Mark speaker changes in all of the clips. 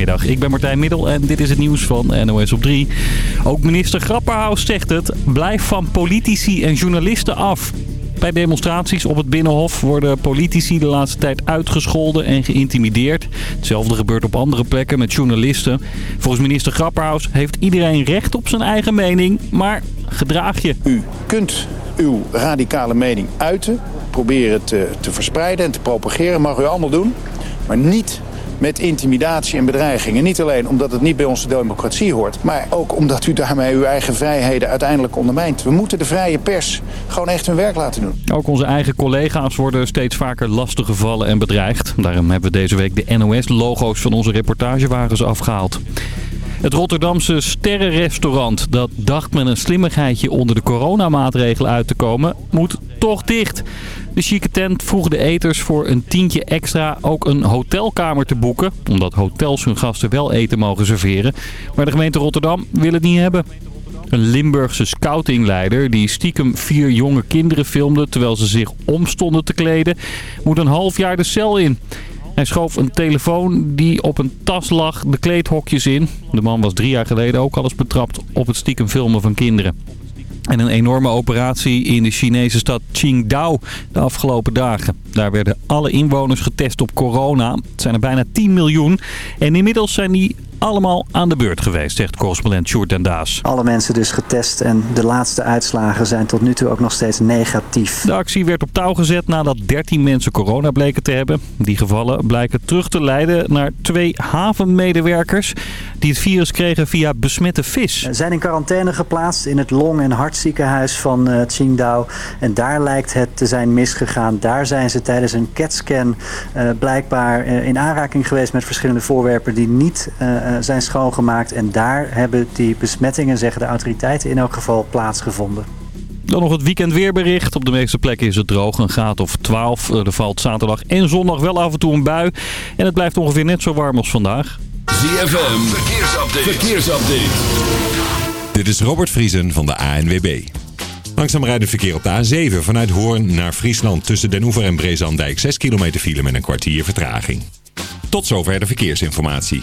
Speaker 1: Ik ben Martijn Middel en dit is het nieuws van NOS op 3. Ook minister Grapperhaus zegt het, blijf van politici en journalisten af. Bij demonstraties op het Binnenhof worden politici de laatste tijd uitgescholden en geïntimideerd. Hetzelfde gebeurt op andere plekken met journalisten. Volgens minister Grapperhaus heeft iedereen recht op zijn eigen mening, maar gedraag je.
Speaker 2: U kunt uw radicale mening uiten, proberen te, te verspreiden en te propageren. Mag u allemaal doen, maar niet met intimidatie en bedreigingen. Niet alleen omdat het niet bij onze democratie hoort... maar ook omdat u daarmee uw eigen vrijheden uiteindelijk ondermijnt. We moeten de vrije pers gewoon echt hun werk laten doen.
Speaker 1: Ook onze eigen collega's worden steeds vaker lastiggevallen en bedreigd. Daarom hebben we deze week de NOS-logo's van onze reportagewagens afgehaald. Het Rotterdamse sterrenrestaurant, dat dacht met een slimmigheidje onder de coronamaatregelen uit te komen, moet toch dicht. De chique tent vroeg de eters voor een tientje extra ook een hotelkamer te boeken. Omdat hotels hun gasten wel eten mogen serveren. Maar de gemeente Rotterdam wil het niet hebben. Een Limburgse scoutingleider die stiekem vier jonge kinderen filmde terwijl ze zich omstonden te kleden, moet een half jaar de cel in. Hij schoof een telefoon die op een tas lag de kleedhokjes in. De man was drie jaar geleden ook al eens betrapt op het stiekem filmen van kinderen. En een enorme operatie in de Chinese stad Qingdao de afgelopen dagen. Daar werden alle inwoners getest op corona. Het zijn er bijna 10 miljoen. En inmiddels zijn die allemaal aan de beurt geweest, zegt correspondent Sjoerd en Daas.
Speaker 3: Alle mensen dus getest en de laatste uitslagen zijn tot nu toe ook nog steeds negatief.
Speaker 1: De actie werd op touw gezet nadat 13 mensen corona bleken te hebben. Die gevallen blijken terug te leiden naar twee havenmedewerkers die het virus kregen via besmette vis.
Speaker 3: Ze zijn in quarantaine geplaatst in het long- en hartziekenhuis van uh, Qingdao. En daar lijkt het te zijn misgegaan. Daar zijn ze tijdens een CAT-scan uh, blijkbaar uh, in aanraking geweest met verschillende voorwerpen die niet zijn schoongemaakt. En daar hebben die besmettingen, zeggen de autoriteiten in elk geval, plaatsgevonden.
Speaker 1: Dan nog het weekend weerbericht. Op de meeste plekken is het droog, een graad of 12. Er valt zaterdag en zondag wel af en toe een bui. En het blijft ongeveer net zo warm als vandaag.
Speaker 4: ZFM, verkeersupdate. verkeersupdate.
Speaker 5: Dit is Robert Vriesen van de ANWB. Langzaam rijden verkeer op de A7 vanuit Hoorn naar Friesland tussen Den Oever en Brezandijk. 6 kilometer file met een kwartier vertraging. Tot zover de verkeersinformatie.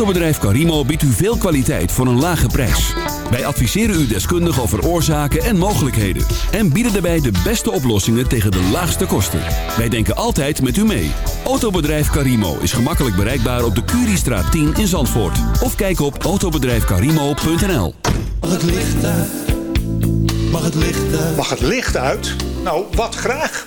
Speaker 4: Autobedrijf Carimo biedt u veel kwaliteit voor een lage prijs. Wij adviseren u deskundig over oorzaken en mogelijkheden. En bieden daarbij de beste oplossingen tegen de laagste kosten. Wij denken altijd met u mee. Autobedrijf Carimo is gemakkelijk bereikbaar op de Curiestraat 10 in Zandvoort. Of kijk op autobedrijfcarimo.nl
Speaker 6: Mag het licht uit? Mag het licht uit?
Speaker 7: Mag het licht uit? Nou, wat graag.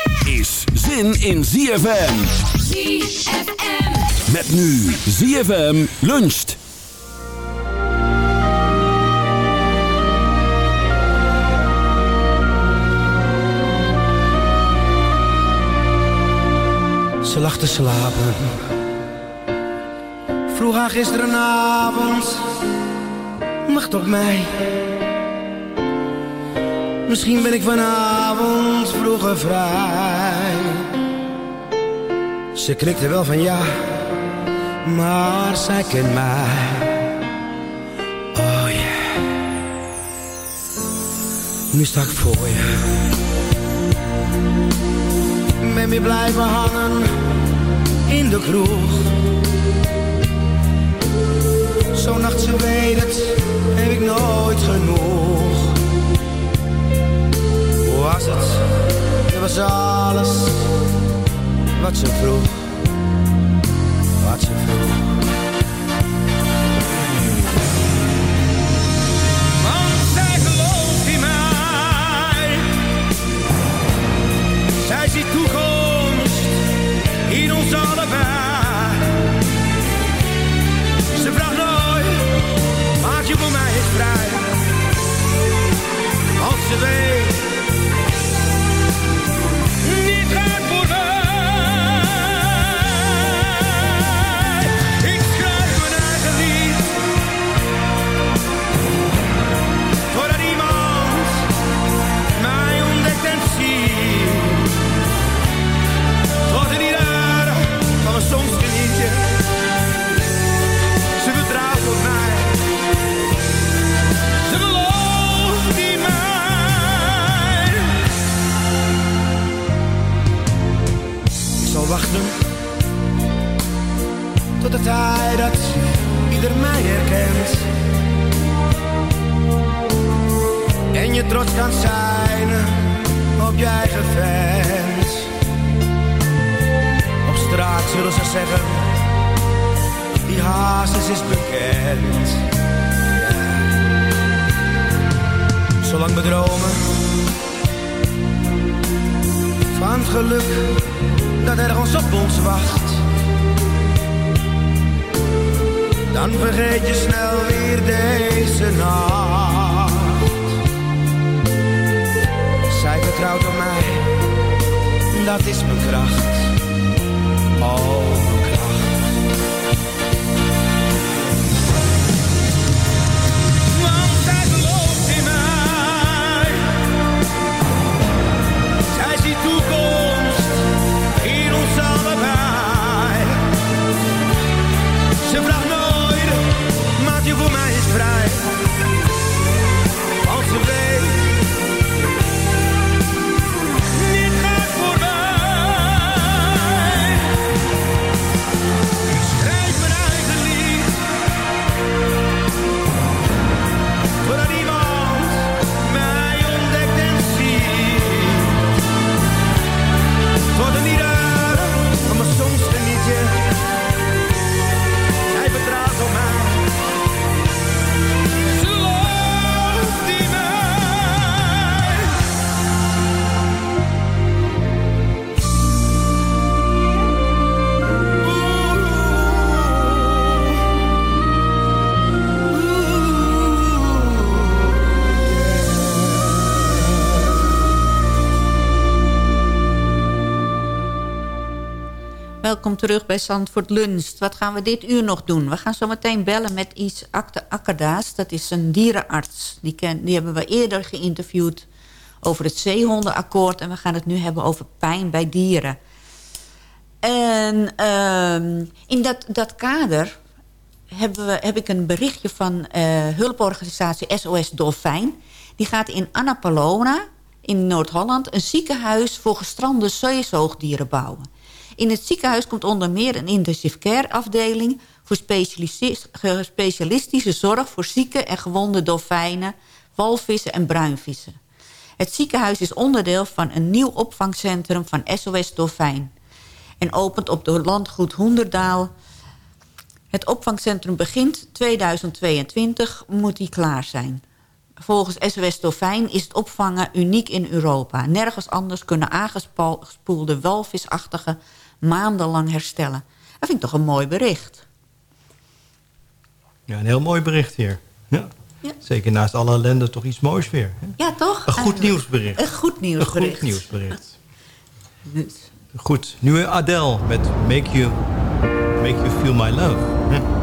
Speaker 4: is zin in ZFM.
Speaker 8: ZFM.
Speaker 4: Met nu ZFM luncht.
Speaker 6: Ze lag te slapen. Vroeg haar gisterenavond. Wacht op mij. Misschien ben ik vanavond vroeger vrij. Ze knikte wel van ja, maar zij kent mij. Oh yeah. Nu sta ik voor je. Ben weer blijven hangen in de kroeg. Zo'n nacht, ze heb ik nooit genoeg. Hoe was het? Het was alles wat ze vroeg, wat ze vroeg.
Speaker 9: Want zij gelooft in mij, zij ziet toekomst in ons allebei. Ze vraagt nooit, maar je voor mij is vrij, als ze weet.
Speaker 10: Welkom terug bij Zandvoort Lunch. Wat gaan we dit uur nog doen? We gaan zo meteen bellen met Is Akte Akkerdaas. Dat is een dierenarts. Die, ken, die hebben we eerder geïnterviewd over het zeehondenakkoord. En we gaan het nu hebben over pijn bij dieren. En ehm, in dat, dat kader hebben we, heb ik een berichtje van eh, hulporganisatie SOS Dolfijn. Die gaat in Annapolona in Noord-Holland... een ziekenhuis voor gestrande zeezoogdieren bouwen. In het ziekenhuis komt onder meer een intensive care afdeling... voor specialis- specialistische zorg voor zieke en gewonde dolfijnen... walvissen en bruinvissen. Het ziekenhuis is onderdeel van een nieuw opvangcentrum van SOS Dolfijn... en opent op de landgoed Hoenderdaal. Het opvangcentrum begint 2022, moet die klaar zijn. Volgens SOS Dolfijn is het opvangen uniek in Europa. Nergens anders kunnen aangespoelde walvisachtige maandenlang herstellen. Dat vind ik toch een mooi bericht.
Speaker 11: Ja, een heel mooi bericht hier. Ja.
Speaker 10: Ja.
Speaker 11: Zeker naast alle ellende toch iets moois weer. Hè?
Speaker 10: Ja, toch?
Speaker 11: Een goed nieuwsbericht.
Speaker 10: Een goed
Speaker 11: Een
Speaker 10: nieuwsbericht.
Speaker 11: goed nieuwsbericht.
Speaker 10: Dus.
Speaker 11: Goed, nu Adele met Make You, Make you Feel My Love. Hm.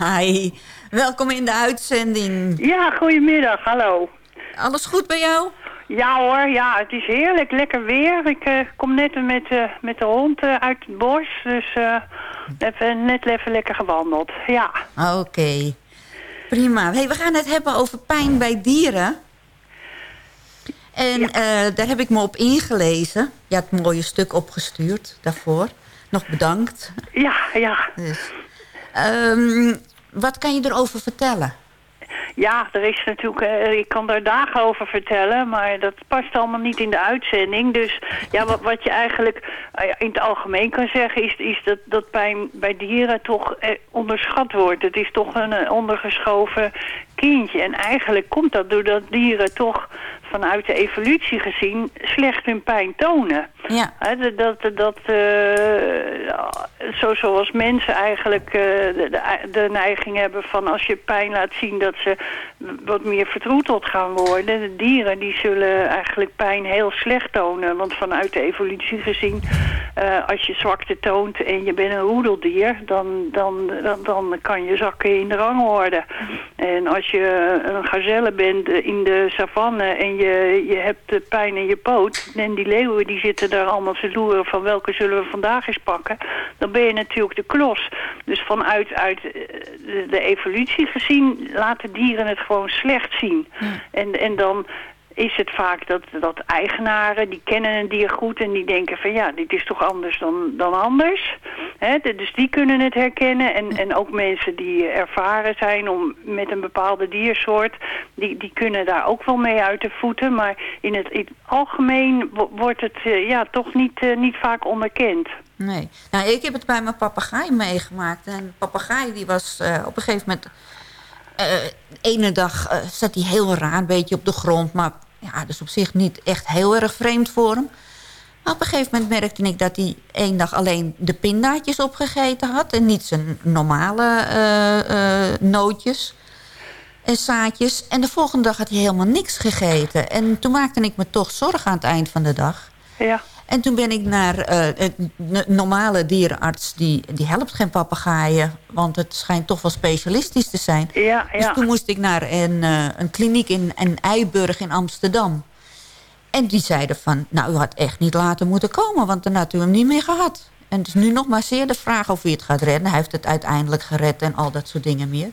Speaker 10: Hi. Welkom in de uitzending.
Speaker 12: Ja, goedemiddag. Hallo.
Speaker 10: Alles goed bij jou?
Speaker 12: Ja hoor, ja, het is heerlijk. Lekker weer. Ik eh, kom net met, eh, met de hond eh, uit het bos. Dus even, net even lekker gewandeld. Ja.
Speaker 10: Oké. Prima. Hey, we gaan het hebben over pijn bij dieren. En daar heb ik me op ingelezen. Je had een mooie stuk opgestuurd daarvoor. Nog bedankt.
Speaker 12: Ja, ja.
Speaker 10: Dus, ehm, wat kan je erover vertellen?
Speaker 12: Ja, er is natuurlijk, eh, ik kan daar dagen over vertellen, maar dat past allemaal niet in de uitzending. Dus ja, wat, wat je eigenlijk eh, in het algemeen kan zeggen, is, is dat, dat pijn bij dieren toch eh, onderschat wordt. Het is toch een ondergeschoven kindje. En eigenlijk komt dat doordat dieren toch vanuit de evolutie gezien slecht hun pijn tonen.
Speaker 10: Ja.
Speaker 12: Dat, dat, dat eh, zo, zoals mensen eigenlijk eh, de, de, neiging hebben van als je pijn laat zien dat ze wat meer vertroeteld gaan worden. De dieren die zullen eigenlijk pijn heel slecht tonen. Want vanuit de evolutie gezien, eh, als je zwakte toont en je bent een roedeldier, dan, dan, dan, dan kan je zakken in de rangorde. En als je een gazelle bent in de savanne en je, je hebt de pijn in je poot, en die leeuwen die zitten daar allemaal te loeren van welke zullen we vandaag eens pakken, dan ben je natuurlijk de klos. Dus vanuit uit eh, de, de evolutie gezien laten dieren het gewoon slecht zien. En, en dan is het vaak dat, dat eigenaren, die kennen een dier goed en die denken van ja, dit is toch anders dan, dan anders. Hè, de- dus die kunnen het herkennen en, en ook mensen die ervaren zijn om met een bepaalde diersoort, die, die kunnen daar ook wel mee uit de voeten. Maar in het, in het algemeen wo- wordt het eh, ja, toch niet, eh, niet vaak onderkend.
Speaker 10: Nee. Nou, ik heb het bij mijn papegaai meegemaakt. En de papegaai die was eh, op een gegeven moment... de ene dag eh, zat hij heel raar, een beetje op de grond. Maar ja, dus op zich niet echt heel erg vreemd voor hem. Maar op een gegeven moment merkte ik dat hij één dag alleen de pindaatjes opgegeten had. En niet zijn normale eh, eh, nootjes en zaadjes. En de volgende dag had hij helemaal niks gegeten. En toen maakte ik me toch zorgen aan het eind van de dag.
Speaker 12: Ja.
Speaker 10: En toen ben ik naar eh, een normale dierenarts. Die, die helpt geen papegaaien. Want het schijnt toch wel specialistisch te zijn.
Speaker 12: Ja,
Speaker 10: Dus toen moest ik naar een, eh, een kliniek in, in Eiburg in Amsterdam. En die zeiden van, nou, u had echt niet later moeten komen. Want dan had u hem niet meer gehad. En het is nu nog maar zeer de vraag of hij het gaat redden. Hij heeft het uiteindelijk gered en al dat soort dingen meer.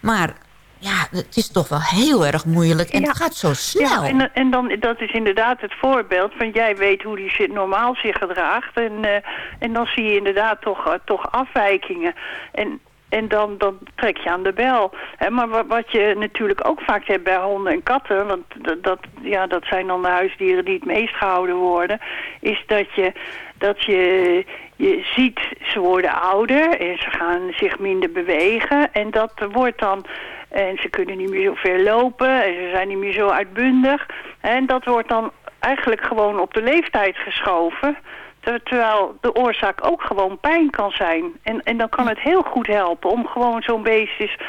Speaker 10: Maar ja, het is toch wel heel erg moeilijk. En het gaat zo snel.
Speaker 12: Ja, en, en dan, dat is inderdaad het voorbeeld van jij weet hoe die zich normaal zich gedraagt. En, eh, en dan zie je inderdaad toch, eh, toch afwijkingen. En, en dan, dan trek je aan de bel. Maar wat, wat je natuurlijk ook vaak hebt bij honden en katten... want dat, dat, ja, dat zijn dan de huisdieren die het meest gehouden worden... is dat je, dat je, je ziet, ze worden ouder en ze gaan zich minder bewegen. En dat wordt dan... En ze kunnen niet meer zo ver lopen en ze zijn niet meer zo uitbundig. En dat wordt dan eigenlijk gewoon op de leeftijd geschoven... Ter- Terwijl de oorzaak ook gewoon pijn kan zijn. En, en dan kan het heel goed helpen om gewoon zo'n beest eens o-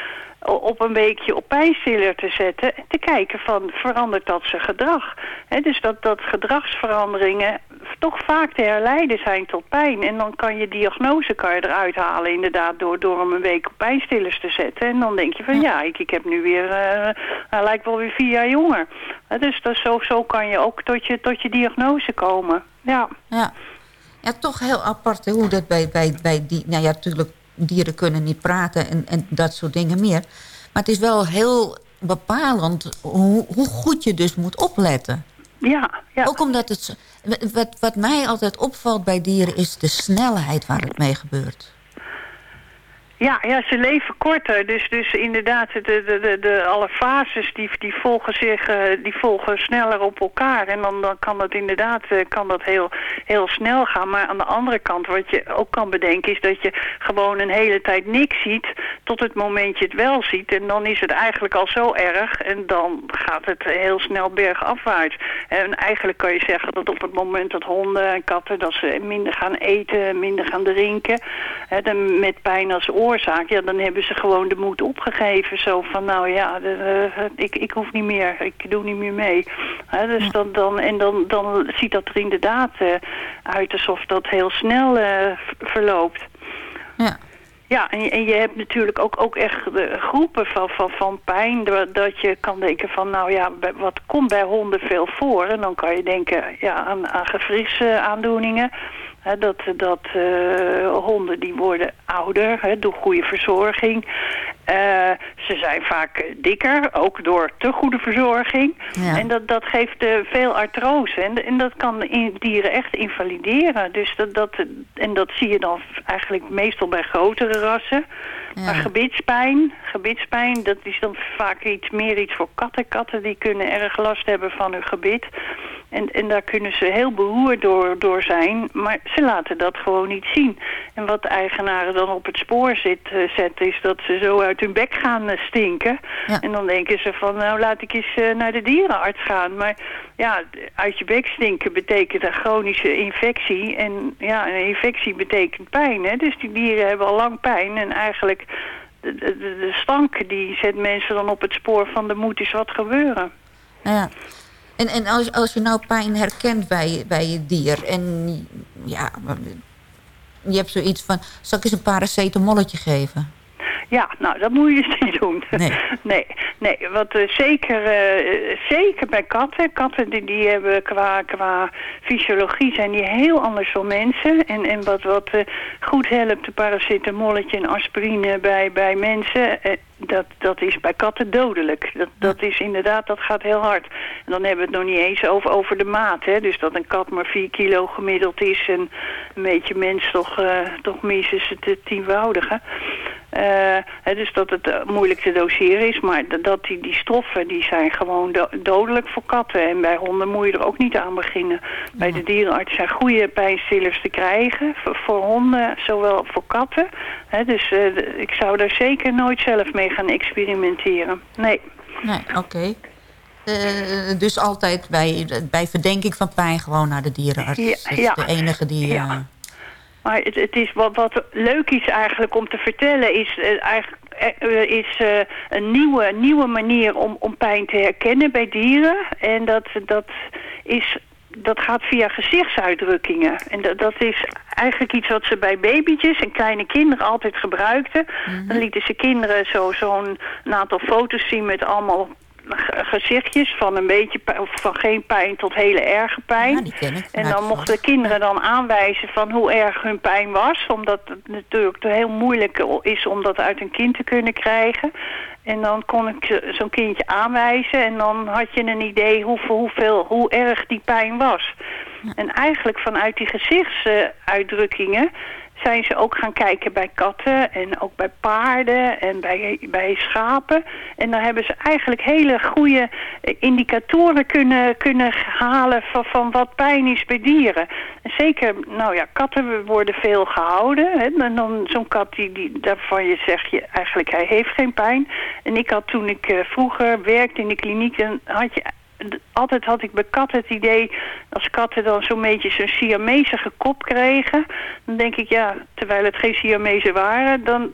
Speaker 12: op een weekje op pijnstiller te zetten. En te kijken van, verandert dat zijn gedrag? Hè, dus dat, dat gedragsveranderingen toch vaak te herleiden zijn tot pijn. En dan kan je diagnose kan je eruit halen inderdaad door, door hem een week op pijnstillers te zetten. En dan denk je van ja, ik, ik heb nu weer, eh, hij lijkt wel weer vier jaar jonger. Dus dat, zo, zo kan je ook tot je, tot je diagnose komen. Ja.
Speaker 10: Ja. ja, toch heel apart hoe dat bij, bij, bij die... Nou ja, natuurlijk, dieren kunnen niet praten en, en dat soort dingen meer. Maar het is wel heel bepalend hoe, hoe goed je dus moet opletten.
Speaker 12: Ja, ja.
Speaker 10: Ook omdat het... Wat, wat mij altijd opvalt bij dieren is de snelheid waar het mee gebeurt.
Speaker 12: Ja, ja, ze leven korter. Dus, dus inderdaad, de, de, de, de, alle fases die, die, volgen zich, eh, die volgen sneller op elkaar. En dan, dan kan dat inderdaad eh, kan dat heel, heel snel gaan. Maar aan de andere kant, wat je ook kan bedenken... is dat je gewoon een hele tijd niks ziet... tot het moment je het wel ziet. En dan is het eigenlijk al zo erg. En dan gaat het heel snel bergafwaarts. En eigenlijk kan je zeggen dat op het moment dat honden en katten... dat ze minder gaan eten, minder gaan drinken... Hè, dan met pijn als oorzaak, ja, dan hebben ze gewoon de moed opgegeven. Zo van, nou ja, de, ik, ik hoef niet meer, ik doe niet meer mee. Dus dan, dan, en dan, dan ziet dat er inderdaad eh, uit alsof dat heel snel eh, verloopt.
Speaker 10: Ja.
Speaker 12: Ja, en, en je hebt natuurlijk ook, ook echt de groepen van, van, van pijn. Dat, je kan denken van, nou ja, wat komt bij honden veel voor? En dan kan je denken ja, aan, aan gewrichtsaandoeningen. Hè, dat dat eh, honden die worden ouder door goede verzorging. Eh, ze zijn vaak dikker, ook door te goede verzorging.
Speaker 10: Ja.
Speaker 12: En dat, dat geeft eh, veel artrose. En, en dat kan in dieren echt invalideren. Dus dat, dat, en dat zie je dan eigenlijk meestal bij grotere rassen. Maar gebitspijn, gebitspijn, dat is dan vaak iets meer iets voor katten. Katten die kunnen erg last hebben van hun gebit. En, en daar kunnen ze heel beroerd door, door zijn. Maar ze laten dat gewoon niet zien. En wat de eigenaren dan op het spoor zit, eh, zetten... is dat ze zo uit hun bek gaan eh, stinken. En dan denken ze van, nou laat ik eens eh, naar de dierenarts gaan. Maar ja, uit je bek stinken betekent een chronische infectie. En ja, een infectie betekent pijn. Hè? Dus die dieren hebben al lang pijn. En eigenlijk, de, de, de- de stank die zet mensen dan op het spoor van... er moet eens wat gebeuren.
Speaker 10: Ja. En, en als, als je nou pijn herkent bij, bij je dier... en ja, je hebt zoiets van... zal ik eens een paracetamolletje geven?
Speaker 12: Ja, nou, dat moet je dus niet doen.
Speaker 10: Nee.
Speaker 12: nee, nee, want eh, zeker, eh, zeker bij katten. Katten die, die hebben qua, qua fysiologie zijn die heel anders dan mensen. En, en wat, wat eh, goed helpt, de paracetamolletje en aspirine bij, bij mensen... dat, dat is bij katten dodelijk. Dat, dat is inderdaad, dat gaat heel hard. En dan hebben we het nog niet eens over, over de maat. Hè? Dus dat een kat maar 4 kilo gemiddeld is... en een beetje mens toch, toch minstens het tienvoudige. Eh, dus dat het eh, moeilijk te doseren is. Maar dat- die, die stoffen die zijn gewoon do- dodelijk voor katten. En bij honden moet je er ook niet aan beginnen. Bij de dierenarts zijn goede pijnstillers te krijgen. Voor, voor honden, zowel voor katten. Dus eh, ik zou daar zeker nooit zelf mee gaan experimenteren. Nee.
Speaker 10: Nee, oké. Dus altijd bij, bij verdenking van pijn gewoon naar de dierenarts.
Speaker 12: Ja,
Speaker 10: dat is
Speaker 12: ja.
Speaker 10: de enige die...
Speaker 12: Ja.
Speaker 10: Eh,
Speaker 12: Maar het, het is wat, wat leuk is eigenlijk om te vertellen is eh, eigenlijk eh, is eh, een nieuwe, nieuwe manier om, om pijn te herkennen bij dieren. En dat, dat is dat gaat via gezichtsuitdrukkingen. En dat, dat is eigenlijk iets wat ze bij babytjes en kleine kinderen altijd gebruikten. Dan lieten ze kinderen zo- zo'n een aantal foto's zien met allemaal gezichtjes van een beetje pijn, of van geen pijn tot hele erge pijn. en dan mochten de kinderen dan aanwijzen van hoe erg hun pijn was. Omdat het natuurlijk heel moeilijk is om dat uit een kind te kunnen krijgen. En dan kon ik zo'n kindje aanwijzen en dan had je een idee hoeveel, hoeveel, hoe erg die pijn was. En eigenlijk vanuit die gezichtsuitdrukkingen zijn ze ook gaan kijken bij katten en ook bij paarden en bij, bij schapen. En daar hebben ze eigenlijk hele goede indicatoren kunnen, kunnen halen van, van wat pijn is bij dieren. En zeker, nou ja, katten worden veel gehouden. Hè. En dan zo'n kat die, die, daarvan je zegt je eigenlijk hij heeft geen pijn. En ik had toen ik eh, vroeger werkte in de kliniek, dan had je altijd had ik bij katten het idee, als katten dan zo'n beetje zo'n Siamese kop kregen, dan denk ik ja, terwijl het geen Siamese waren, dan,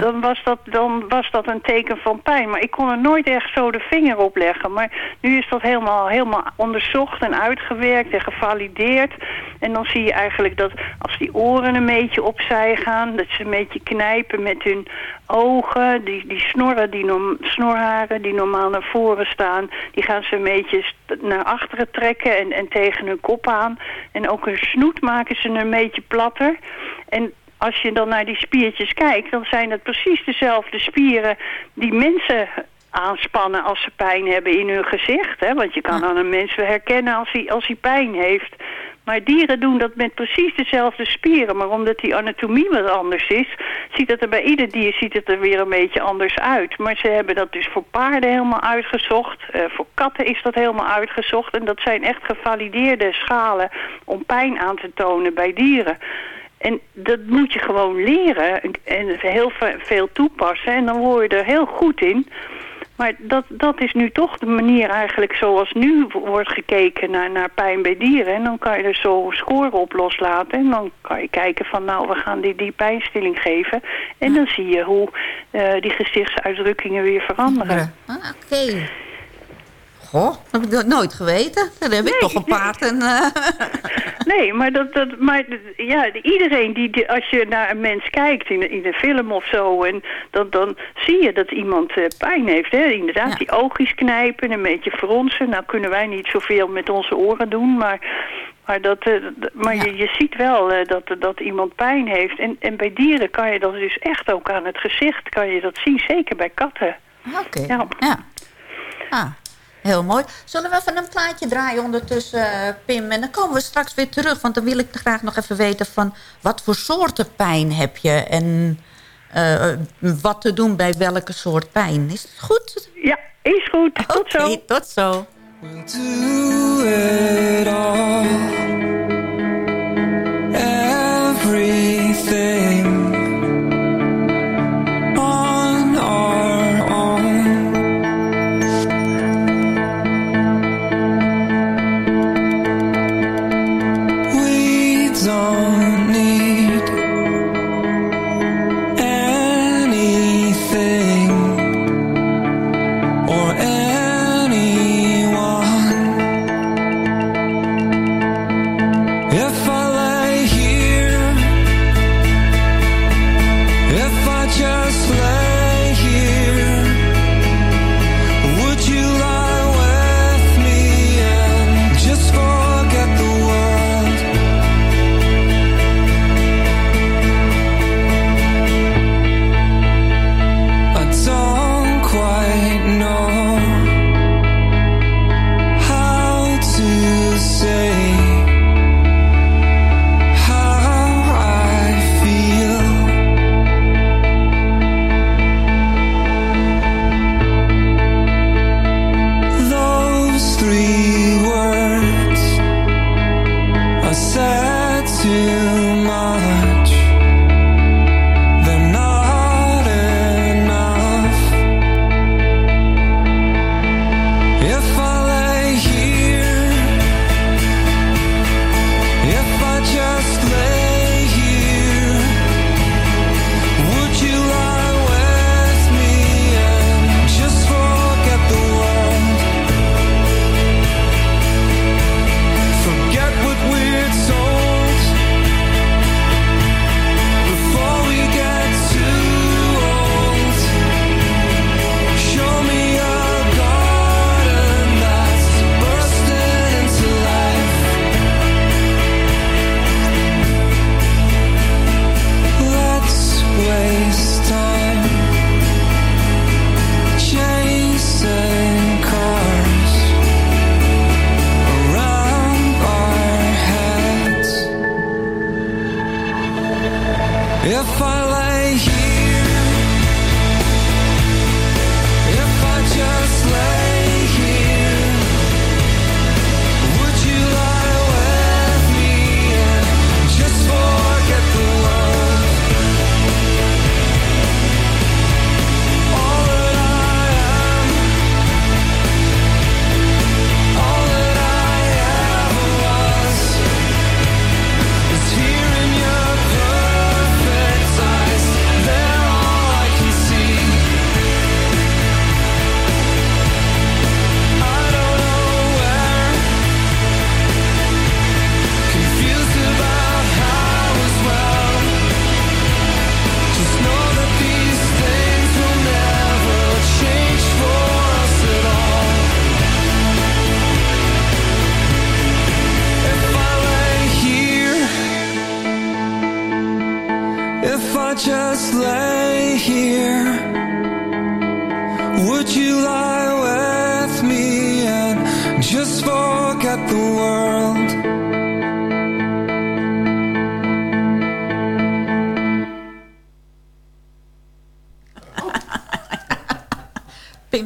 Speaker 12: dan, was dat, dan was dat een teken van pijn. Maar ik kon er nooit echt zo de vinger op leggen. Maar nu is dat helemaal, helemaal onderzocht en uitgewerkt en gevalideerd. En dan zie je eigenlijk dat als die oren een beetje opzij gaan, dat ze een beetje knijpen met hun ogen, die, die snorren, die norm- snorharen die normaal naar voren staan, die gaan ze een beetje naar achteren trekken en, en tegen hun kop aan. En ook hun snoet maken ze een beetje platter. En als je dan naar die spiertjes kijkt, dan zijn het precies dezelfde spieren die mensen aanspannen als ze pijn hebben in hun gezicht. Hè? Want je kan aan een mens herkennen als hij, als hij pijn heeft. Maar dieren doen dat met precies dezelfde spieren. Maar omdat die anatomie wat anders is, ziet het er bij ieder dier ziet het er weer een beetje anders uit. Maar ze hebben dat dus voor paarden helemaal uitgezocht. Eh, voor katten is dat helemaal uitgezocht. En dat zijn echt gevalideerde schalen om pijn aan te tonen bij dieren. En dat moet je gewoon leren en heel ve- veel toepassen. En dan word je er heel goed in. Maar dat, dat is nu toch de manier eigenlijk zoals nu wordt gekeken naar, naar pijn bij dieren. En dan kan je er zo scoren op loslaten. En dan kan je kijken van nou, we gaan die, die pijnstilling geven. En dan zie je hoe eh, die gezichtsuitdrukkingen weer veranderen.
Speaker 10: Ah, Oké. Dat heb ik no- nooit geweten. Dan heb ik toch een paard en... eh,
Speaker 12: Nee, maar, dat, dat, maar ja, iedereen die, als je naar een mens kijkt in, in een film of zo... En dan, dan zie je dat iemand eh, pijn heeft. Hè? Inderdaad, die oogjes knijpen, een beetje fronsen. Nou kunnen wij niet zoveel met onze oren doen, maar... Maar, dat, eh, maar je, je ziet wel dat, dat iemand pijn heeft. En, en bij dieren kan je dat dus echt ook aan het gezicht kan je dat zien. Zeker bij katten.
Speaker 10: Oké,
Speaker 12: Ja.
Speaker 10: ja. Ah, heel mooi. Zullen we even een plaatje draaien ondertussen, eh, Pim? En dan komen we straks weer terug. Want dan wil ik graag nog even weten van... wat voor soorten pijn heb je? En eh, wat te doen bij welke soort pijn? Is het goed?
Speaker 12: Ja, is goed. Tot
Speaker 10: zo. tot zo.
Speaker 6: do it all.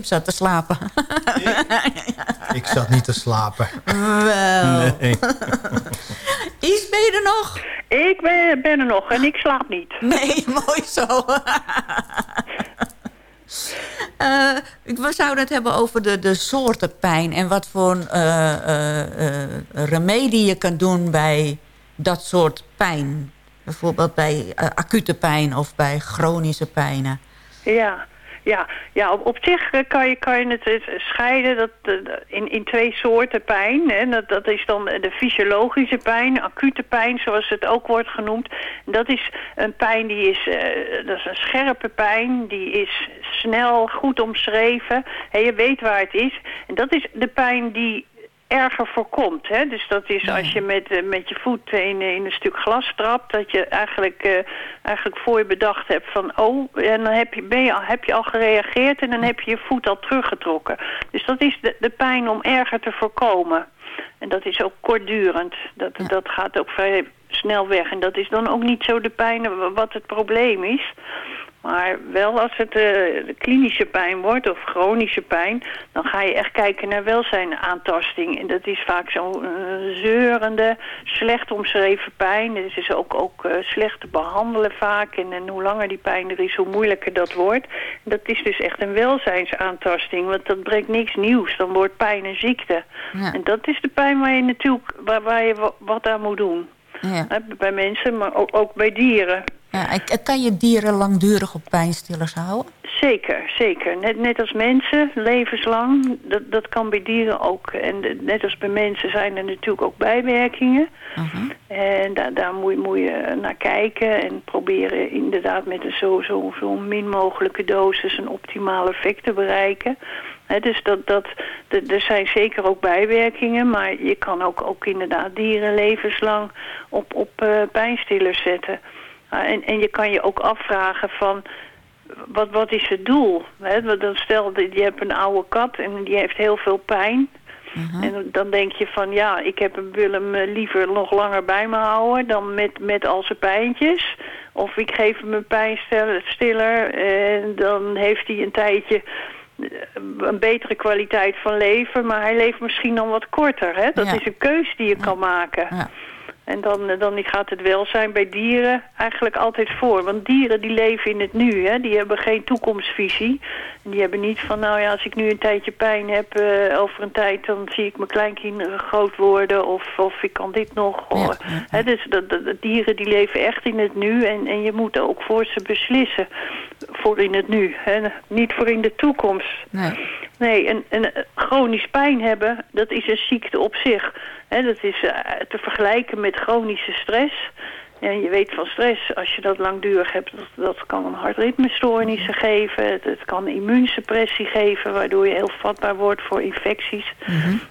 Speaker 10: Zat te slapen.
Speaker 9: Ik zat niet te slapen.
Speaker 10: Wel.
Speaker 9: Nee.
Speaker 10: Is, ben je er nog?
Speaker 12: Ik ben, ben er nog en ik slaap niet.
Speaker 10: Nee, mooi zo. Eh, we zouden het hebben over de, de soorten pijn... en wat voor eh, eh, eh, remedie je kan doen bij dat soort pijn. Bijvoorbeeld bij acute pijn of bij chronische pijnen.
Speaker 12: Ja. Ja, ja op, op zich eh, kan je, kan je het eh, scheiden dat, eh, in, in twee soorten pijn. Hè. Dat, dat is dan de fysiologische pijn, acute pijn zoals het ook wordt genoemd. Dat is een pijn die is, eh, dat is een scherpe pijn, die is snel, goed omschreven. Hè, je weet waar het is. En dat is de pijn die erger voorkomt. Hè? Dus dat is als je met, eh, met je voet in, in een stuk glas trapt... dat je eigenlijk, eh, eigenlijk voor je bedacht hebt van... oh, en dan heb je, ben je, al- heb je al gereageerd en dan heb je je voet al teruggetrokken. Dus dat is de, de pijn om erger te voorkomen. En dat is ook kortdurend. Dat, dat gaat ook vrij snel weg. En dat is dan ook niet zo de pijn wat het probleem is... Maar wel als het eh, klinische pijn wordt of chronische pijn... dan ga je echt kijken naar welzijnaantasting. En dat is vaak zo'n eh, zeurende, slecht omschreven pijn. Het is ook, ook eh, slecht te behandelen vaak. En, en hoe langer die pijn er is, hoe moeilijker dat wordt. En dat is dus echt een welzijnsaantasting. Want dat brengt niks nieuws. Dan wordt pijn een ziekte.
Speaker 10: Ja.
Speaker 12: En dat is de pijn waar je natuurlijk waar, waar je wa- wat aan moet doen.
Speaker 10: Ja.
Speaker 12: Bij mensen, maar ook, ook bij dieren.
Speaker 10: Ja, kan je dieren langdurig op pijnstillers houden?
Speaker 12: Zeker, zeker. Net, net als mensen, levenslang, dat, dat kan bij dieren ook. En de- net als bij mensen zijn er natuurlijk ook bijwerkingen. En daar, daar moet, je- moet je naar kijken en proberen inderdaad met een zo, zo, zo min mogelijke dosis een optimaal effect te bereiken. Dus dat, dat, er zijn zeker ook bijwerkingen, maar je kan ook, ook inderdaad dieren levenslang op, op eh, pijnstillers zetten. Ah, en, en je kan je ook afvragen van, wat, wat is het doel? Dan stel, je hebt een oude kat en die heeft heel veel pijn. En dan denk je van, ja, ik heb hem, wil hem eh, liever nog langer bij me houden dan met, met al zijn pijntjes. Of ik geef hem een pijnstiller en dan heeft hij een tijdje eh, een betere kwaliteit van leven, maar hij leeft misschien dan wat korter. Hè? Dat
Speaker 10: Ja.
Speaker 12: is een keus die je kan maken. En dan, eh, dan gaat het welzijn bij dieren eigenlijk altijd voor. Want dieren die leven in het nu, hè? die hebben geen toekomstvisie. Die hebben niet van, nou ja, als ik nu een tijdje pijn heb, eh, over een tijd dan zie ik mijn kleinkinderen groot worden. Of, of ik kan dit nog. Hè, dus dat, dieren die leven echt in het nu. En, en je moet ook voor ze beslissen. Voor in het nu. Hè? Niet voor in de toekomst.
Speaker 10: Nee.
Speaker 12: Nee, en, en eh, chronisch pijn hebben, dat is een ziekte op zich. Hè, dat is te vergelijken met chronische stress. En je weet van stress, als je dat langdurig hebt, dat, dat kan een hartritmestoornissen geven. Het, het kan immuunsuppressie geven, waardoor je heel vatbaar wordt voor infecties.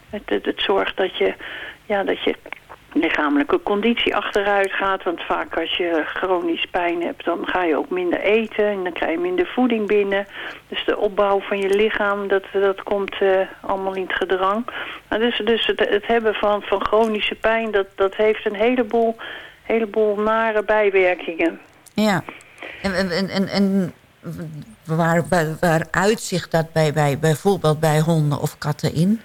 Speaker 12: Het, het, het zorgt dat je, ja, dat je lichamelijke conditie achteruit gaat. Want vaak als je chronisch pijn hebt, dan ga je ook minder eten. En dan krijg je minder voeding binnen. Dus de opbouw van je lichaam, dat, dat komt eh, allemaal in het gedrang. Nou, dus dus het, hebben van, van chronische pijn, dat, dat heeft een heleboel, heleboel nare bijwerkingen.
Speaker 10: Ja. En, en, en, en, waar, waar, uitzicht dat bij, bij, bijvoorbeeld bij honden of katten in?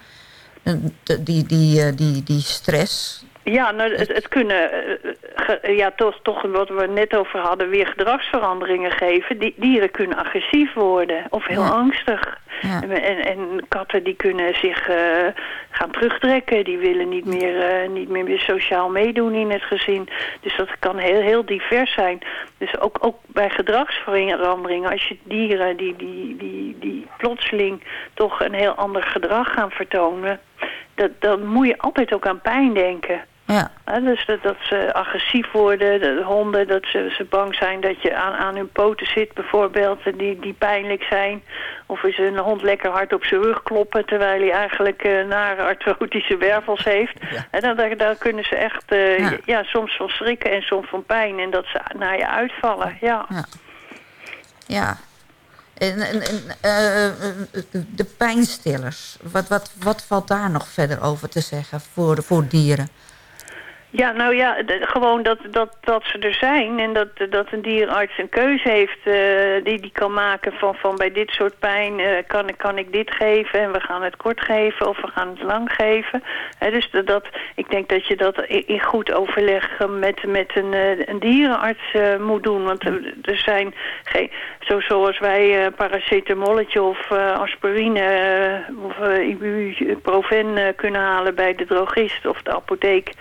Speaker 10: De- Die, die, eh, die, die stress.
Speaker 12: Ja, nou, het, het kunnen eh, ge- ja, toch, toch wat we net over hadden, weer gedragsveranderingen geven. Die, dieren kunnen agressief worden of heel angstig. En, en, en katten die kunnen zich eh, gaan terugtrekken. Die willen niet meer, eh, niet meer, meer sociaal meedoen in het gezin. Dus dat kan heel, heel divers zijn. Dus ook, ook bij gedragsveranderingen, als je dieren die, die, die, die plotseling toch een heel ander gedrag gaan vertonen, dat, dan moet je altijd ook aan pijn denken.
Speaker 10: Ja.
Speaker 12: Dus dat, dat ze agressief worden, de honden, dat ze, ze bang zijn dat je aan, aan hun poten zit bijvoorbeeld, en die, die pijnlijk zijn. Of is een hond lekker hard op zijn rug kloppen, terwijl hij eigenlijk eh, nare artrotische wervels heeft. En dan, daar, daar kunnen ze echt eh, ja. soms van schrikken en soms van pijn en dat ze naar je uitvallen. Ja.
Speaker 10: Ja. En, en, en, eh, de pijnstillers. Wat, wat, wat valt daar nog verder over te zeggen voor, voor dieren?
Speaker 12: Ja, nou ja, gewoon dat, dat, dat ze er zijn en dat, dat een dierenarts een keuze heeft eh, die die kan maken van, van bij dit soort pijn eh, kan, kan ik dit geven en we gaan het kort geven of we gaan het lang geven. Dus dat, dat, ik denk dat je dat in, goed overleg eh, met, met een, een dierenarts moet doen. Want er, zijn geen, zo, zoals wij paracetamolletje of aspirine of ibuprofen kunnen halen bij de drogist of de apotheek.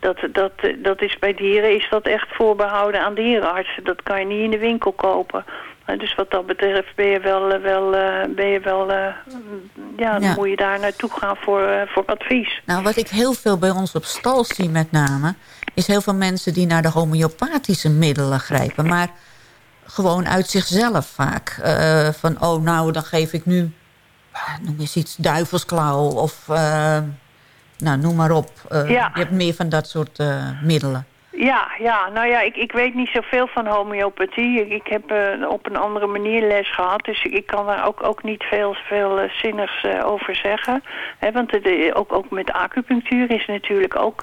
Speaker 12: Dat, dat, dat is bij dieren is dat echt voorbehouden aan dierenartsen. Dat kan je niet in de winkel kopen. Dus wat dat betreft ben je wel, eh, wel, eh, ben je wel eh, mm, ja, dan
Speaker 10: Ja.
Speaker 12: moet je daar naartoe gaan voor, voor advies.
Speaker 10: Nou, wat ik heel veel bij ons op stal zie met name... is heel veel mensen die naar de homeopathische middelen grijpen. Maar gewoon uit zichzelf vaak. Van, oh, nou, dan geef ik nu... Noem eens iets, duivelsklauw of... nou, noem maar op. Eh,
Speaker 12: Ja.
Speaker 10: Je hebt meer van dat soort eh, middelen.
Speaker 12: Ja, ja, nou ja, ik, ik weet niet zoveel van homeopathie. Ik, ik heb eh, op een andere manier les gehad, dus ik, ik kan daar ook, ook niet veel, veel eh, zinnigs eh, over zeggen. Hè, want de- ook, ook met acupunctuur is natuurlijk ook,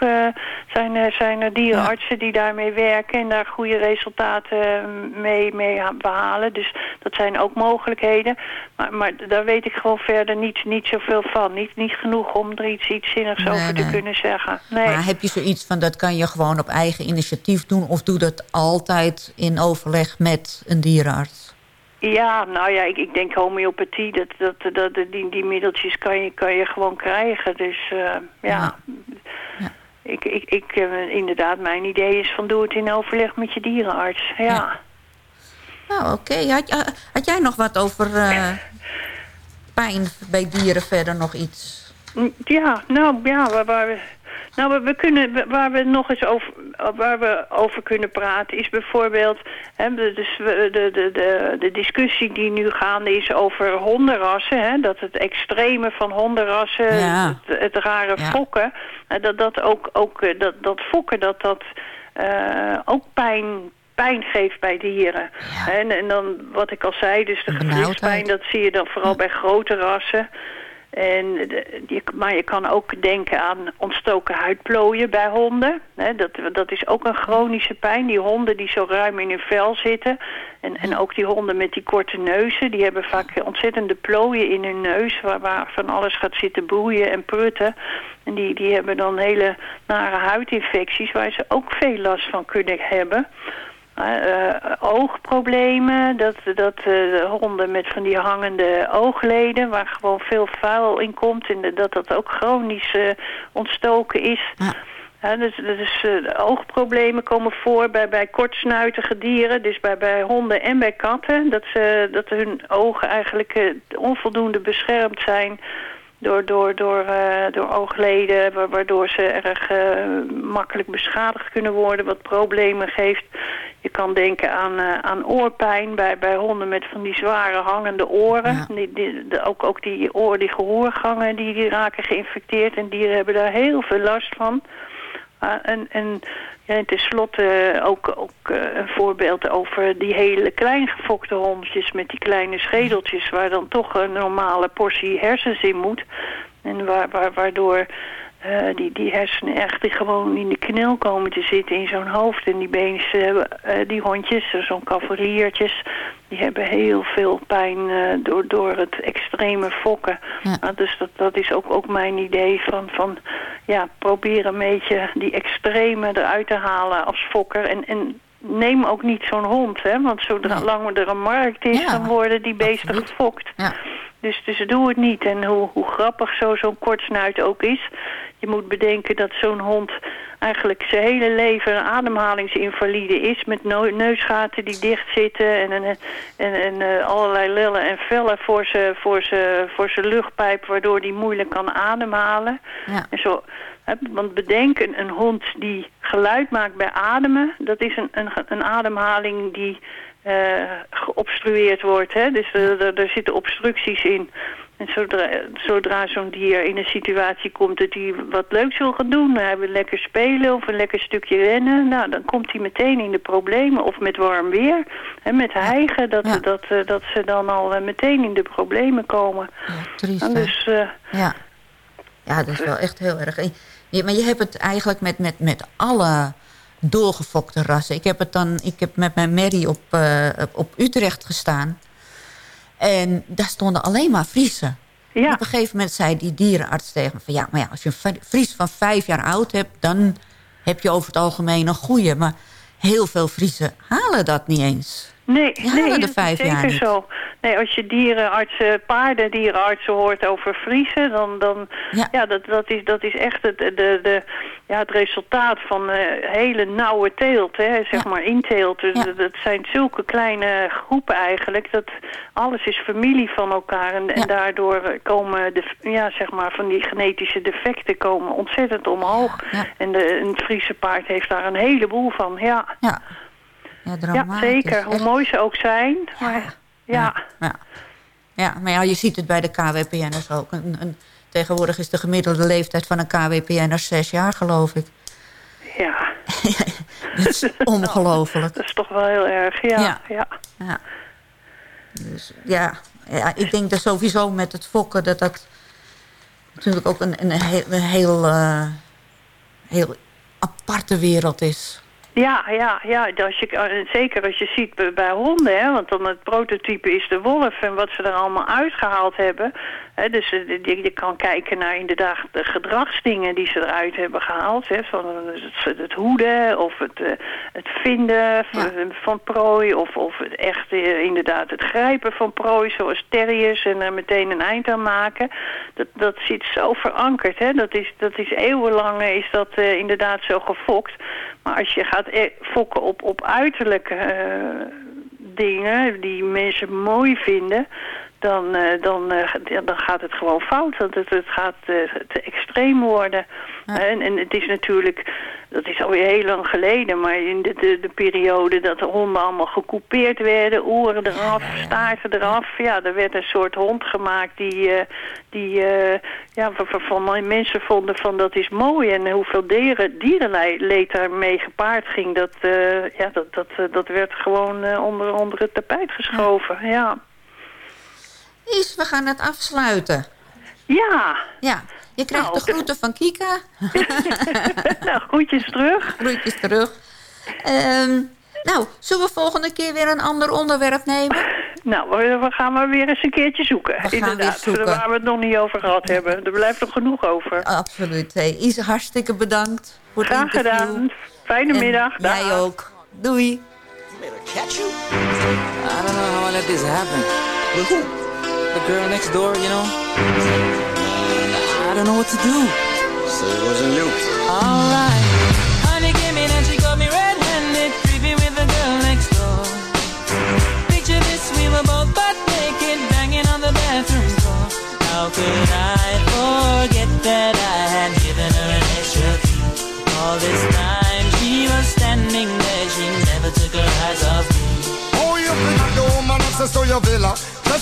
Speaker 12: zijn, er- zijn er dierenartsen die daarmee werken en daar goede resultaten mee, mee ha- behalen. Dus dat zijn ook mogelijkheden. Maar, maar daar weet ik gewoon verder niet, niet zoveel van. Niet, niet genoeg om er iets, iets zinnigs
Speaker 10: Nee,
Speaker 12: over te kunnen zeggen. Nee.
Speaker 10: Maar heb je zoiets van, dat kan je gewoon op eigen initiatief doen... of doe dat altijd in overleg met een dierenarts?
Speaker 12: Ja, nou ja, ik, ik denk homeopathie, dat, dat, dat, die, die middeltjes kan je, kan je gewoon krijgen. Dus eh, ja, Ik, ik, ik, eh, inderdaad, mijn idee is van doe het in overleg met je dierenarts. Ja.
Speaker 10: Nou, oké. Had, eh, had jij nog wat over pijn bij dieren verder nog iets?
Speaker 12: Ja, nou ja, waar, waar we, nou, we, kunnen, waar we nog eens over, waar we over kunnen praten is bijvoorbeeld hè, de, dus de, de, de, de discussie die nu gaande is over hondenrassen. Hè, dat het extreme van hondenrassen,
Speaker 10: Ja.
Speaker 12: het, het rare fokken, hè, dat dat ook, ook eh, dat, dat fokken, dat dat eh, ook pijn pijn geeft bij dieren. En, en dan wat ik al zei, dus de gewrichtspijn, dat zie je dan vooral bij grote rassen. En je, maar je kan ook denken aan ontstoken huidplooien bij honden. Dat, dat is ook een chronische pijn. Die honden die zo ruim in hun vel zitten. En, en ook die honden met die korte neuzen. Die hebben vaak ontzettende plooien in hun neus. Waar, van alles gaat zitten broeien en prutten. En die, die hebben dan hele nare huidinfecties. Waar ze ook veel last van kunnen hebben. Eh, eh, oogproblemen, dat, dat eh, de honden met van die hangende oogleden, waar gewoon veel vuil in komt en dat dat ook chronisch ontstoken is. Ja, dus dus oogproblemen komen voor bij, bij kortsnuitige dieren, dus bij, bij honden en bij katten. Dat, ze, dat hun ogen eigenlijk onvoldoende beschermd zijn door, door, door, eh, door oogleden, wa- waardoor ze erg eh, makkelijk beschadigd kunnen worden, wat problemen geeft. Je kan denken aan, eh, aan oorpijn bij, bij honden met van die zware hangende oren. Die, die, de- ook, ook die oor, die gehoorgangen, die, die raken geïnfecteerd en dieren hebben daar heel veel last van. En, en, ja, en tenslotte ook, ook eh, een voorbeeld over die hele kleingefokte hondjes met die kleine schedeltjes... waar dan toch een normale portie hersens in moet. En waar, waardoor eh, die, die hersenen echt die gewoon in de knel komen te zitten in zo'n hoofd. En die beesten hebben, eh, die hondjes, eh, zo'n cavaliertjes, die hebben heel veel pijn eh, door, door het extreme fokken. Ah, dus dat, dat is ook, ook mijn idee van, van ja, probeer een beetje die extreme eruit te halen als fokker. En, en neem ook niet zo'n hond, hè, want zodra lang er een markt is, dan worden die beesten gefokt. Dus, dus doe het niet. En hoe, hoe grappig zo zo'n kortsnuit ook is. Je moet bedenken dat zo'n hond eigenlijk zijn hele leven een ademhalingsinvalide is. Met neusgaten die dicht zitten en, en, en, en eh, allerlei lellen en vellen voor zijn voor zijn- voor zijn luchtpijp. Waardoor hij moeilijk kan ademhalen. En zo, want bedenk, een, een hond die geluid maakt bij ademen. Dat is een, een, een ademhaling die geobstrueerd wordt. Hè? Dus er, zitten obstructies in. En zodra, zodra zo'n dier in een situatie komt dat hij wat leuks wil gaan doen, hij wil lekker spelen of een lekker stukje rennen, nou dan komt hij meteen in de problemen. Of met warm weer, hè, met hijgen, dat, dat, eh, dat ze dan al eh, meteen in de problemen komen.
Speaker 10: triest,
Speaker 12: En
Speaker 10: hè?
Speaker 12: dus, eh,
Speaker 10: Ja. ja, dat is wel echt heel erg. En- Ja, maar je hebt het eigenlijk met, met, met alle doorgefokte rassen. Ik heb, het dan, ik heb met mijn Mary op, eh, op- Utrecht gestaan. En daar stonden alleen maar Friesen. En op een gegeven moment zei die dierenarts tegen me... van ja, maar ja, als je een Fri- Fries van vijf jaar oud hebt... dan heb je over het algemeen een goeie. Maar heel veel Friesen halen dat niet eens.
Speaker 12: Nee,
Speaker 10: Die
Speaker 12: nee
Speaker 10: halen de vijf jaar niet.
Speaker 12: zo. Nee, als je dierenartsen, paardendierenartsen hoort over vriezen, dan, dan ja. dat, dat, is, dat is echt het, de, de, ja, het resultaat van eh, hele nauwe teelt, hè, zeg maar inteelt. Dus dat- Dat zijn zulke kleine groepen eigenlijk, dat alles is familie van elkaar. En, en daardoor komen de, ja, zeg maar, van die genetische defecten komen ontzettend omhoog. En de, een Friese paard heeft daar een heleboel van, ja.
Speaker 10: Ja,
Speaker 12: Ja,
Speaker 10: dramatisch.
Speaker 12: zeker. Hoe mooi ze ook zijn. Maar, ja.
Speaker 10: Ja. ja, maar ja, je ziet het bij de KWPN'ers ook. Een, een, tegenwoordig is de gemiddelde leeftijd van een KWPN'er zes jaar, geloof ik.
Speaker 12: Ja.
Speaker 10: Dat is ongelooflijk.
Speaker 12: Dat is toch wel heel erg, ja.
Speaker 10: Ja.
Speaker 12: ja.
Speaker 10: Ja. Dus ja, ja, ik denk dat sowieso met het fokken... dat dat natuurlijk ook een, een heel, een heel, eh, heel aparte wereld is.
Speaker 12: Ja, ja, ja. Als je, eh, zeker als je ziet bij, honden, hè, want dan het prototype is de wolf en wat ze er allemaal uitgehaald hebben. Dus eh, je, je kan kijken naar inderdaad de gedragsdingen die ze eruit hebben gehaald. Van het, het hoeden of het, eh, het vinden van, van prooi of, of het echt eh, inderdaad het grijpen van prooi zoals terriers en er meteen een eind aan maken. Dat, dat zit zo verankerd. Hè. Dat, is, dat is eeuwenlang eh, is dat eh, inderdaad zo gefokt. Maar als je gaat fokken op, op uiterlijke eh, dingen die mensen mooi vinden... dan, eh, dan, eh, dan gaat het gewoon fout. Want het, het gaat eh, te extreem worden. En, en het is natuurlijk... Dat is alweer heel lang geleden, maar in de, de, de periode dat de honden allemaal gecoupeerd werden, oren eraf, staarten eraf. Ja, er werd een soort hond gemaakt die, eh, die ja, van, van- mensen vonden van dat is mooi. En hoeveel dieren, dierenleed daarmee gepaard ging, dat, ja, dat, dat, dat werd gewoon onder, onder het tapijt geschoven. Ja.
Speaker 10: Is, we gaan het afsluiten.
Speaker 12: Ja.
Speaker 10: Ja, je krijgt
Speaker 12: Nou,
Speaker 10: de groeten van Kika.
Speaker 12: nou, groetjes terug.
Speaker 10: Groetjes terug. Ehm, nou, zullen we volgende keer weer een ander onderwerp nemen?
Speaker 12: Nou, we, we gaan maar weer eens een keertje zoeken.
Speaker 10: weer
Speaker 12: Inderdaad,
Speaker 10: zoeken.
Speaker 12: waar we het nog niet over gehad hebben. Er blijft nog genoeg over.
Speaker 10: Absoluut. Hey, Isa, hartstikke bedankt voor het
Speaker 12: Graag
Speaker 10: interview.
Speaker 12: gedaan. Fijne
Speaker 10: En
Speaker 12: middag.
Speaker 10: Jij
Speaker 12: Dag.
Speaker 10: ook. Doei.
Speaker 13: Catch you? I don't know how I let this happen. With who? The girl next door, you know? I don't know what to do. So it wasn't you. Alright. Honey came in and she got me red-handed, creepy with the girl next door. Picture this, we were both butt naked, banging on the bathroom floor. How could I forget that I had given her an extra key? All this time she was standing there, she never took her eyes off me.
Speaker 14: Oh, you bring up the woman access to your villa.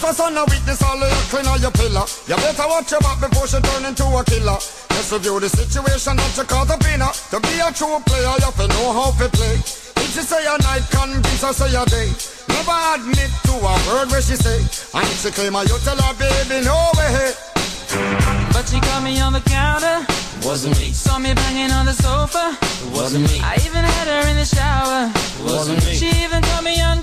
Speaker 14: Trespass on a witness, all of your clean on your pillar. You better watch your back before she turn into a killer. Just review the situation that you call the in her. To be a true player, you have to know how to play. If she say a night, convince her say a day. Never admit to a word where she say. And if she claim her, you tell her, baby, no way.
Speaker 13: But she caught me on the counter. Wasn't me. Saw me banging on the sofa. Wasn't me. I even had her in the shower. Wasn't me. She even caught me on camera.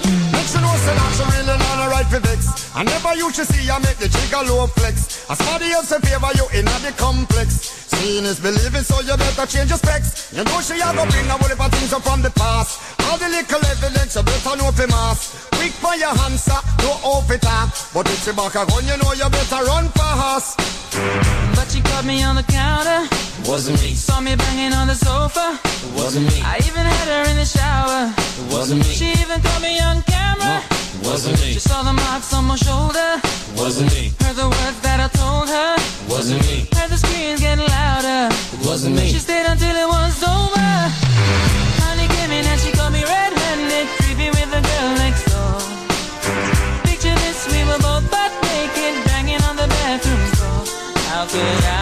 Speaker 14: She know say that she really not a right for vex. I never used to see her make the jigger low flex. As somebody else in favor you in the complex. Seeing is believing, so you better change your specs. You know she a go bring a whole heap of things up from the past. All the little evidence you better know for mass. Quick for your answer, no off it up. But if she back a gun, you know you better run fast.
Speaker 13: But she caught me on the counter. Wasn't me. Saw me banging on the sofa. Wasn't me. I even had her in the shower. Wasn't me. She even caught me on camera. Wasn't me. She saw the marks on my shoulder. Wasn't me. Heard the words that I told her. Wasn't me. Heard the screams getting louder. Wasn't me. She stayed until it was over. Honey came in and she caught me red-handed, creepy with the girl next door. Picture this, we were both butt naked, banging on the bathroom floor. How could I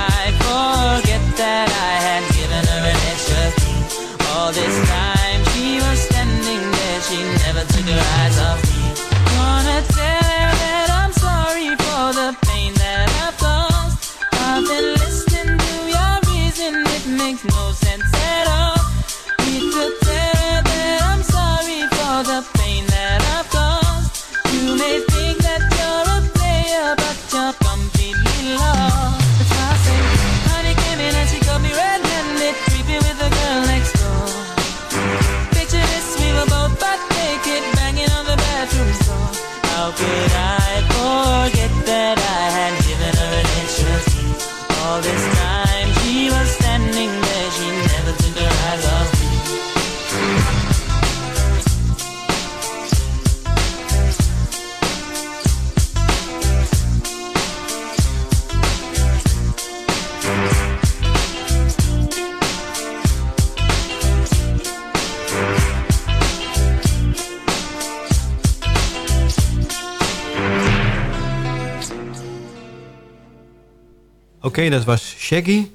Speaker 9: Oké, dat was Shaggy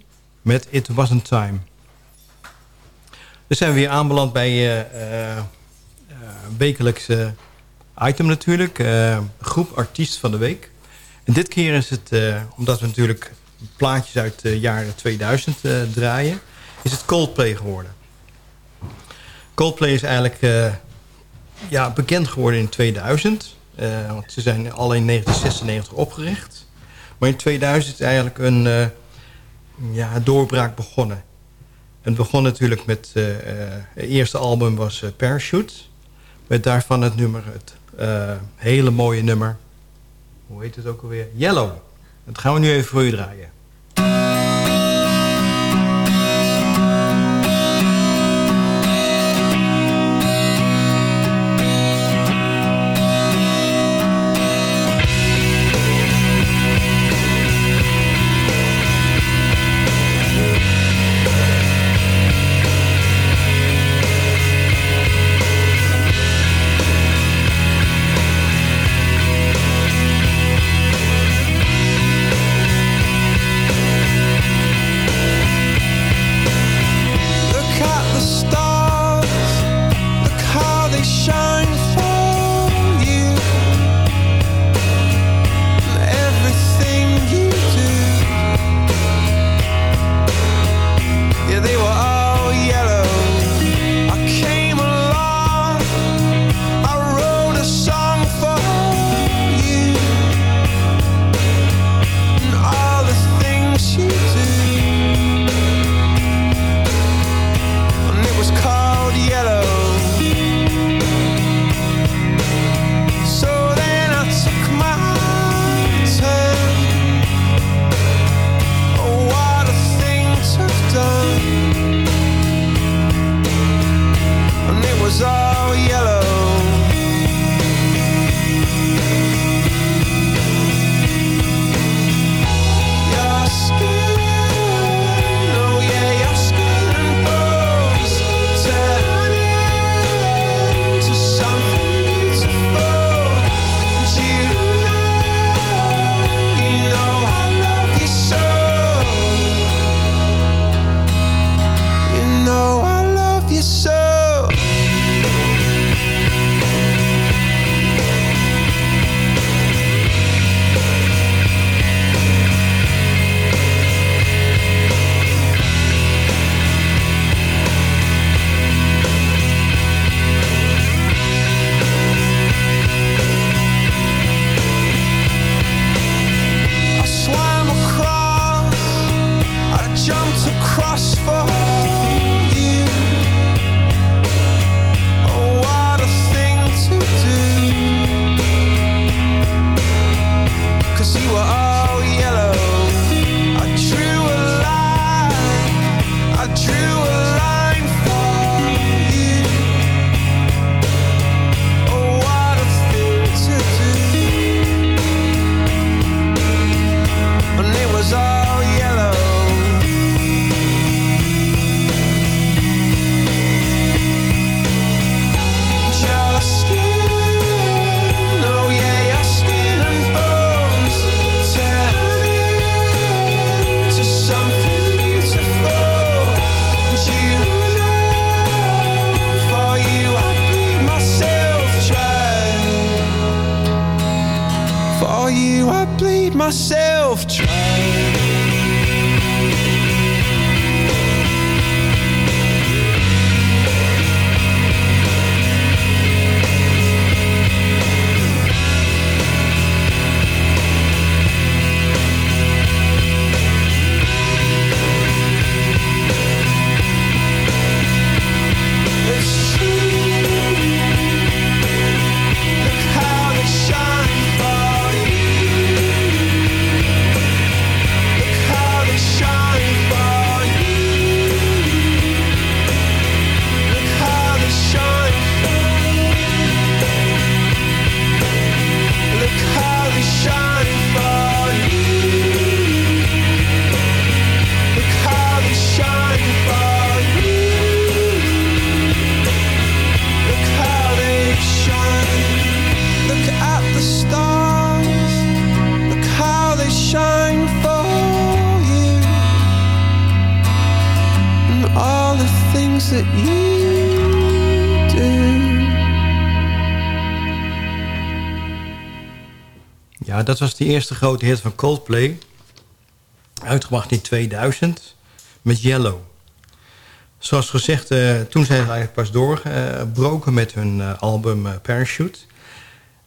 Speaker 9: met It Wasn't Time. Dan zijn we weer aanbeland bij eh, wekelijkse item natuurlijk. groep Artiest van de Week. En dit keer is het, omdat we natuurlijk plaatjes uit de jaren 2000 eh, draaien... is het Coldplay geworden. Coldplay is eigenlijk ja, bekend geworden in 2000. eh, want ze zijn al in 1996 opgericht. In 2000 is eigenlijk een eh, ja, doorbraak begonnen. Het begon natuurlijk met... eh, eh, het eerste album was Parachute. Met daarvan het nummer, het hele mooie nummer... Hoe heet het ook alweer? Yellow. Dat gaan we nu even voor u draaien. Ja, dat was de eerste grote hit van Coldplay. Uitgebracht in 2000 met Yellow. Zoals gezegd, eh, toen zijn ze eigenlijk pas doorgebroken met hun eh, album eh, Parachute.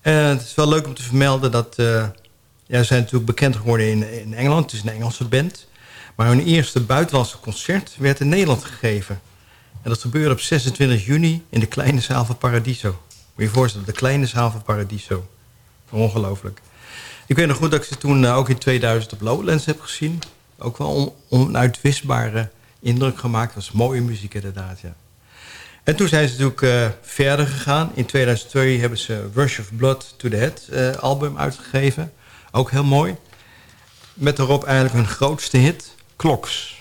Speaker 9: En het is wel leuk om te vermelden dat... eh, ja, ze zijn natuurlijk bekend geworden in, in Engeland. Het is een Engelse band. Maar hun eerste buitenlandse concert werd in Nederland gegeven. En dat gebeurde op 26 juni in de kleine zaal van Paradiso. Moet je je voorstellen, de kleine zaal van Paradiso. Ongelooflijk. Ik weet nog goed dat ik ze toen eh, ook in 2000 op Lowlands heb gezien. Ook wel on- onuitwisbare indruk gemaakt. Dat was mooie muziek inderdaad, ja. En toen zijn ze natuurlijk eh, verder gegaan. In 2002 hebben ze Rush of Blood to the Head eh, album uitgegeven. Ook heel mooi. Met daarop eigenlijk hun grootste hit, Clocks.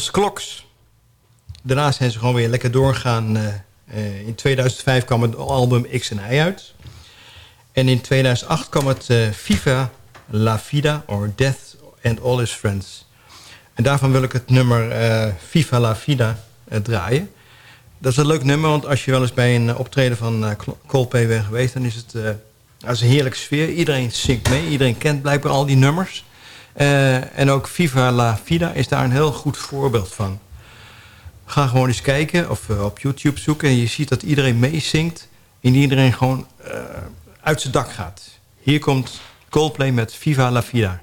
Speaker 9: Was Kloks. Daarna zijn ze gewoon weer lekker doorgaan. eh, Eh, in 2005 kwam het album X en Y uit. En in 2008 kwam het eh, Viva La Vida, or Death and All His Friends. En daarvan wil ik het nummer eh, Viva La Vida eh, draaien. Dat is een leuk nummer, want als je wel eens bij een eh, optreden van eh, Coldplay bent geweest... dan is het eh, is een heerlijke sfeer. Iedereen zingt mee, iedereen kent blijkbaar al die nummers. Eh, en ook Viva La Vida is daar een heel goed voorbeeld van. Ga gewoon eens kijken of eh, op YouTube zoeken... en je ziet dat iedereen meezingt... en iedereen gewoon eh, uit zijn dak gaat. Hier komt Coldplay met Viva La Vida.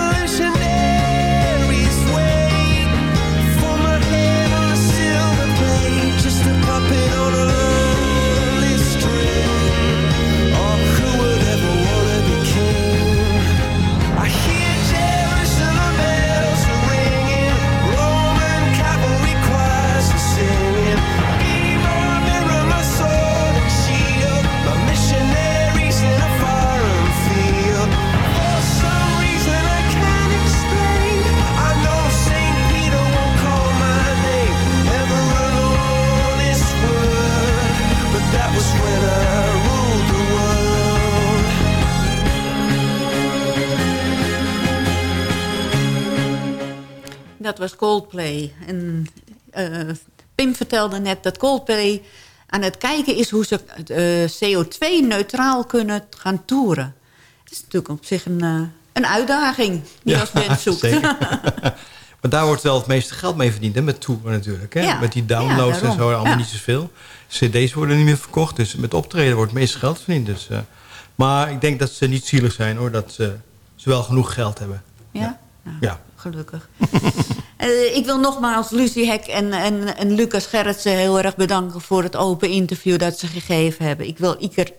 Speaker 10: Dat was Coldplay. En eh, Pim vertelde net dat Coldplay aan het kijken is... hoe ze eh, CO2-neutraal kunnen gaan toeren. Het is natuurlijk op zich een, eh, een uitdaging die als mens zoekt.
Speaker 9: maar daar wordt wel het meeste geld mee verdiend, hè, met toeren natuurlijk. Hè?
Speaker 10: Ja,
Speaker 9: Met die downloads
Speaker 10: ja,
Speaker 9: en zo, allemaal niet zoveel. CD's worden niet meer verkocht, dus met optreden wordt het meeste geld verdiend. Dus, maar ik denk dat ze niet zielig zijn, hoor. Dat ze, ze wel genoeg geld hebben.
Speaker 10: Ja? Nou,
Speaker 9: Ja.
Speaker 10: Gelukkig. Eh, ik wil nogmaals Lucie Hek en, en, en Lucas Gerritsen heel erg bedanken... voor het open interview dat ze gegeven hebben. Ik wil Iker,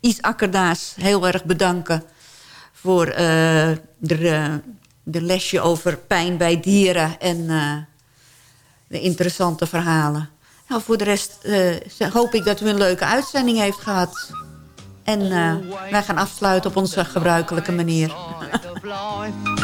Speaker 10: I- Akkerdaas heel erg bedanken... voor eh, de, de lesje over pijn bij dieren... en eh, de interessante verhalen. Nou, voor de rest hoop ik dat u een leuke uitzending heeft gehad. En wij gaan afsluiten op onze gebruikelijke manier.